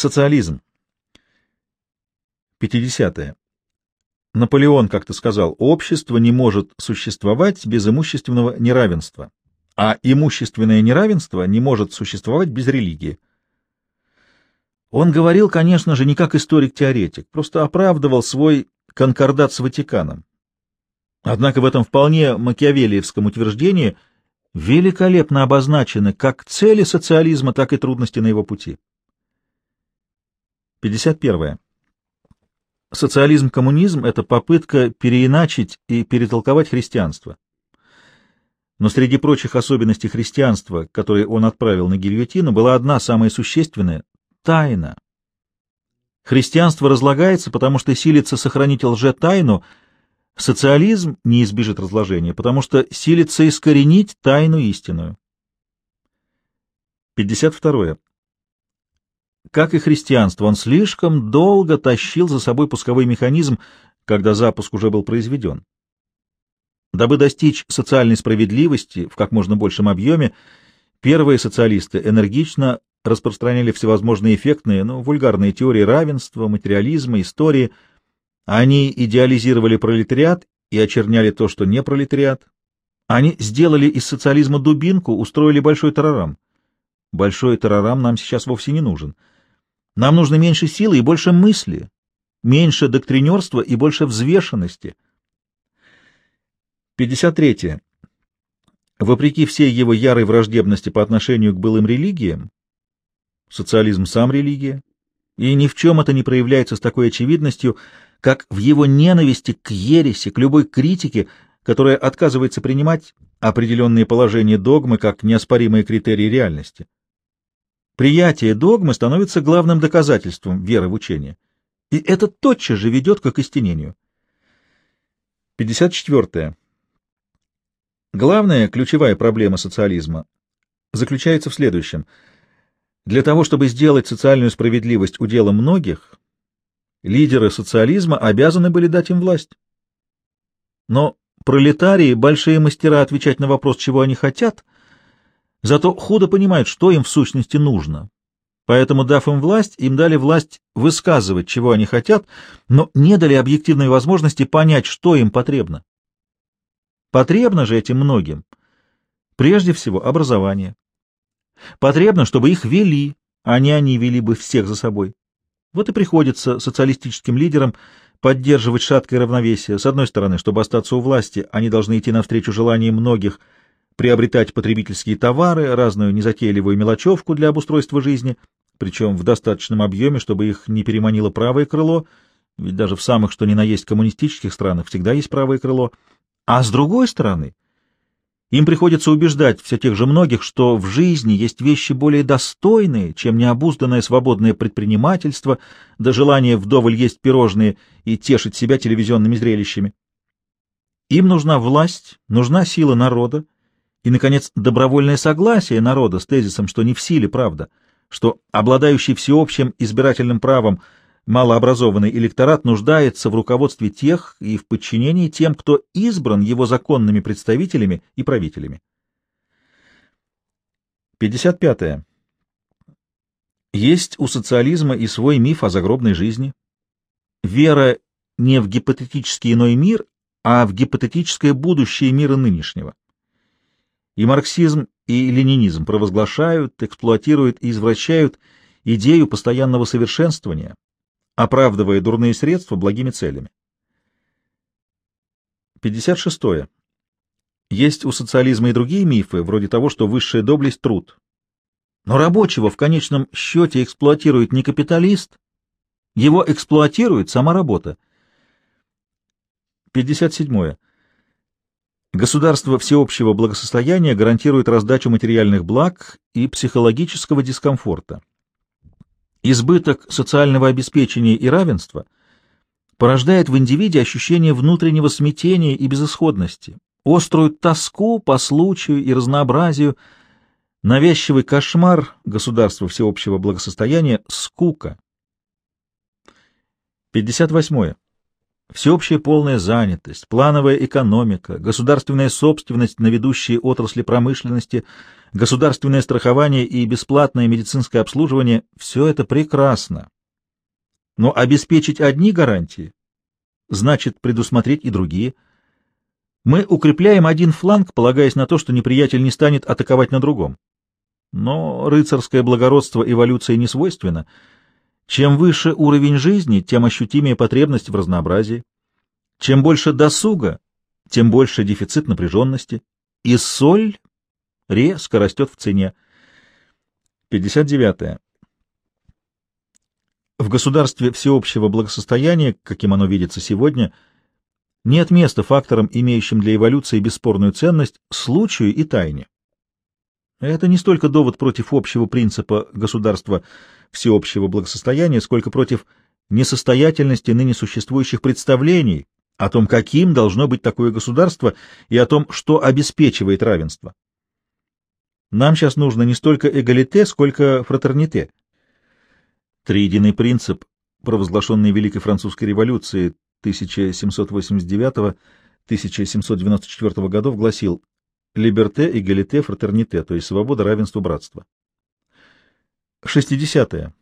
Социализм. 50. -е. Наполеон как-то сказал, общество не может существовать без имущественного неравенства, а имущественное неравенство не может существовать без религии. Он говорил, конечно же, не как историк-теоретик, просто оправдывал свой конкордат с Ватиканом. Однако в этом вполне макиавелиевском утверждении великолепно обозначены как цели социализма, так и трудности на его пути. 51. Социализм-коммунизм — это попытка переиначить и перетолковать христианство. Но среди прочих особенностей христианства, которые он отправил на гильотину, была одна самая существенная — тайна. Христианство разлагается, потому что силится сохранить лже-тайну, социализм не избежит разложения, потому что силится искоренить тайну истинную. 52. Как и христианство, он слишком долго тащил за собой пусковой механизм, когда запуск уже был произведен. Дабы достичь социальной справедливости в как можно большем объеме, первые социалисты энергично распространяли всевозможные эффектные, но вульгарные теории равенства, материализма, истории. Они идеализировали пролетариат и очерняли то, что не пролетариат. Они сделали из социализма дубинку, устроили большой террорам. Большой террорам нам сейчас вовсе не нужен. Нам нужно меньше силы и больше мысли, меньше доктринерства и больше взвешенности. 53. Вопреки всей его ярой враждебности по отношению к былым религиям, социализм сам религия, и ни в чем это не проявляется с такой очевидностью, как в его ненависти к ереси, к любой критике, которая отказывается принимать определенные положения догмы как неоспоримые критерии реальности. Приятие догмы становится главным доказательством веры в учение, и это тотчас же ведет к окостенению. 54. Главная ключевая проблема социализма заключается в следующем. Для того, чтобы сделать социальную справедливость уделом многих, лидеры социализма обязаны были дать им власть. Но пролетарии — большие мастера отвечать на вопрос, чего они хотят — зато худо понимают, что им в сущности нужно. Поэтому, дав им власть, им дали власть высказывать, чего они хотят, но не дали объективной возможности понять, что им потребно. Потребно же этим многим прежде всего образование. Потребно, чтобы их вели, а не они вели бы всех за собой. Вот и приходится социалистическим лидерам поддерживать шаткое равновесие. С одной стороны, чтобы остаться у власти, они должны идти навстречу желаниям многих – приобретать потребительские товары, разную незатейливую мелочевку для обустройства жизни, причем в достаточном объеме, чтобы их не переманило правое крыло, ведь даже в самых что ни на есть коммунистических странах всегда есть правое крыло, а с другой стороны, им приходится убеждать все тех же многих, что в жизни есть вещи более достойные, чем необузданное свободное предпринимательство, да желание вдоволь есть пирожные и тешить себя телевизионными зрелищами. Им нужна власть, нужна сила народа, и, наконец, добровольное согласие народа с тезисом, что не в силе правда, что обладающий всеобщим избирательным правом малообразованный электорат нуждается в руководстве тех и в подчинении тем, кто избран его законными представителями и правителями. 55. -е. Есть у социализма и свой миф о загробной жизни. Вера не в гипотетический иной мир, а в гипотетическое будущее мира нынешнего. И марксизм, и ленинизм провозглашают, эксплуатируют и извращают идею постоянного совершенствования, оправдывая дурные средства благими целями. 56. Есть у социализма и другие мифы, вроде того, что высшая доблесть — труд. Но рабочего в конечном счете эксплуатирует не капиталист, его эксплуатирует сама работа. 57. Государство всеобщего благосостояния гарантирует раздачу материальных благ и психологического дискомфорта. Избыток социального обеспечения и равенства порождает в индивиде ощущение внутреннего смятения и безысходности, острую тоску по случаю и разнообразию, навязчивый кошмар государства всеобщего благосостояния — скука. 58. Всеобщая полная занятость, плановая экономика, государственная собственность на ведущие отрасли промышленности, государственное страхование и бесплатное медицинское обслуживание — все это прекрасно. Но обеспечить одни гарантии значит предусмотреть и другие. Мы укрепляем один фланг, полагаясь на то, что неприятель не станет атаковать на другом. Но рыцарское благородство эволюции не свойственно — чем выше уровень жизни, тем ощутимее потребность в разнообразии. Чем больше досуга, тем больше дефицит напряженности. И соль резко растет в цене. 59. -е. В государстве всеобщего благосостояния, каким оно видится сегодня, нет места факторам, имеющим для эволюции бесспорную ценность, случаю и тайне. Это не столько довод против общего принципа государства всеобщего благосостояния, сколько против несостоятельности ныне существующих представлений о том, каким должно быть такое государство и о том, что обеспечивает равенство. Нам сейчас нужно не столько эгалите, сколько фратерните. Триединый принцип, провозглашенный Великой Французской революцией 1789-1794 годов, гласил «Либерте, эгалите, фратерните», то есть свобода, равенство, братство. 60. -е.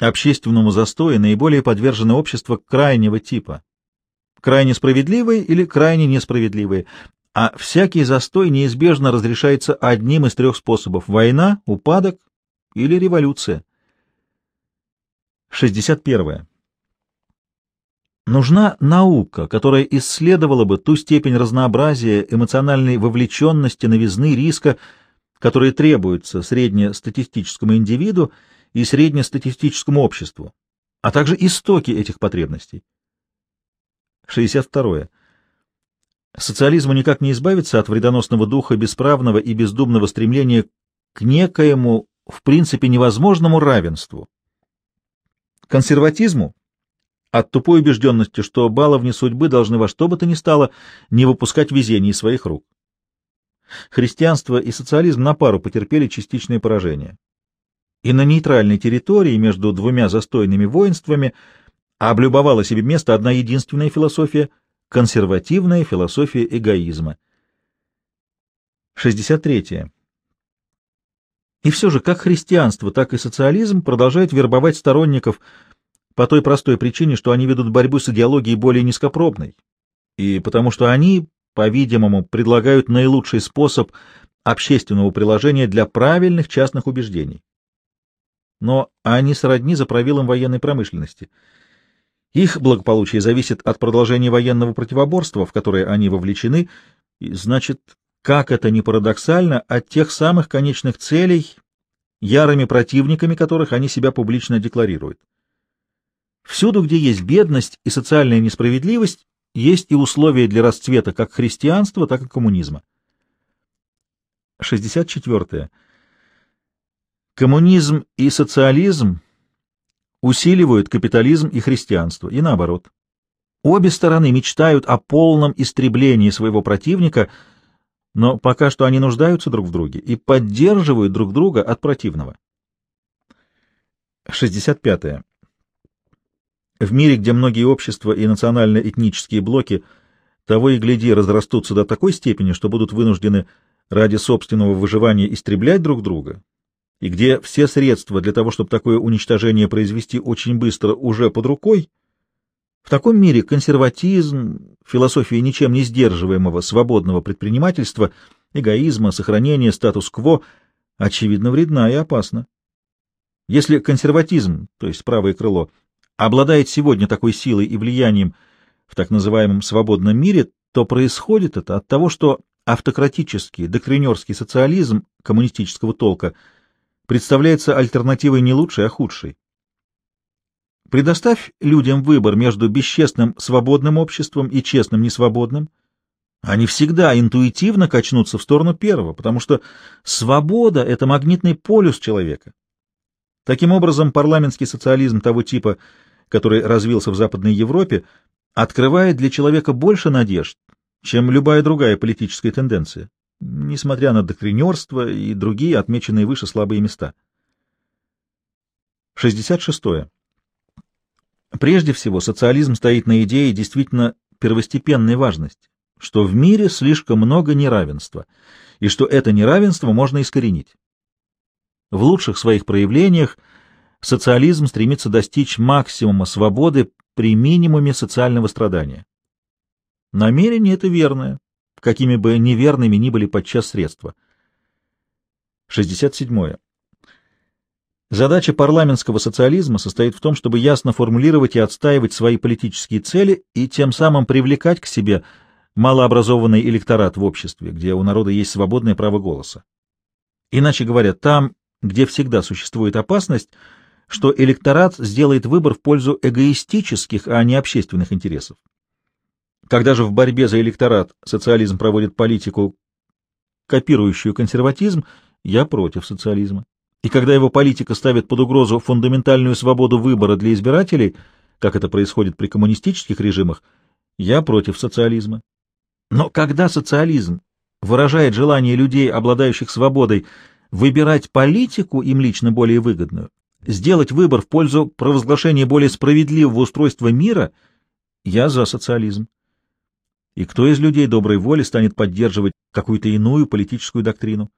Общественному застою наиболее подвержено общество крайнего типа. Крайне справедливые или крайне несправедливые. А всякий застой неизбежно разрешается одним из трех способов — война, упадок или революция. 61. Нужна наука, которая исследовала бы ту степень разнообразия, эмоциональной вовлеченности, новизны, риска, которые требуются среднестатистическому индивиду и среднестатистическому обществу, а также истоки этих потребностей. 62. Социализму никак не избавиться от вредоносного духа бесправного и бездумного стремления к некоему, в принципе, невозможному равенству. Консерватизму от тупой убежденности, что баловни судьбы должны во что бы то ни стало не выпускать везение из своих рук. Христианство и социализм на пару потерпели частичное поражение. И на нейтральной территории между двумя застойными воинствами облюбовала себе место одна единственная философия — консервативная философия эгоизма. 63. И все же как христианство, так и социализм продолжают вербовать сторонников по той простой причине, что они ведут борьбу с идеологией более низкопробной, и потому что они по-видимому, предлагают наилучший способ общественного приложения для правильных частных убеждений. Но они сродни за правилом военной промышленности. Их благополучие зависит от продолжения военного противоборства, в которое они вовлечены, и, значит, как это ни парадоксально, от тех самых конечных целей, ярыми противниками которых они себя публично декларируют. Всюду, где есть бедность и социальная несправедливость, есть и условия для расцвета как христианства, так и коммунизма. 64. Коммунизм и социализм усиливают капитализм и христианство, и наоборот. Обе стороны мечтают о полном истреблении своего противника, но пока что они нуждаются друг в друге и поддерживают друг друга от противного. 65. В мире, где многие общества и национально-этнические блоки того и гляди разрастутся до такой степени, что будут вынуждены ради собственного выживания истреблять друг друга, и где все средства для того, чтобы такое уничтожение произвести очень быстро, уже под рукой, в таком мире консерватизм, философия ничем не сдерживаемого свободного предпринимательства, эгоизма, сохранения статус-кво очевидно вредна и опасна. Если консерватизм, то есть правое крыло, обладает сегодня такой силой и влиянием в так называемом свободном мире, то происходит это от того, что автократический, доктринерский социализм коммунистического толка представляется альтернативой не лучшей, а худшей. Предоставь людям выбор между бесчестным свободным обществом и честным несвободным, они всегда интуитивно качнутся в сторону первого, потому что свобода — это магнитный полюс человека. Таким образом, парламентский социализм того типа, который развился в Западной Европе, открывает для человека больше надежд, чем любая другая политическая тенденция, несмотря на доктринерство и другие отмеченные выше слабые места. 66. Прежде всего, социализм стоит на идее действительно первостепенной важности, что в мире слишком много неравенства, и что это неравенство можно искоренить. В лучших своих проявлениях социализм стремится достичь максимума свободы при минимуме социального страдания. Намерение это верное, какими бы неверными ни были подчас средства. 67. Задача парламентского социализма состоит в том, чтобы ясно формулировать и отстаивать свои политические цели и тем самым привлекать к себе малообразованный электорат в обществе, где у народа есть свободное право голоса. Иначе говоря, там, где всегда существует опасность, что электорат сделает выбор в пользу эгоистических, а не общественных интересов. Когда же в борьбе за электорат социализм проводит политику, копирующую консерватизм, я против социализма. И когда его политика ставит под угрозу фундаментальную свободу выбора для избирателей, как это происходит при коммунистических режимах, я против социализма. Но когда социализм выражает желание людей, обладающих свободой, выбирать политику им лично более выгодную, сделать выбор в пользу провозглашения более справедливого устройства мира, я за социализм. И кто из людей доброй воли станет поддерживать какую-то иную политическую доктрину?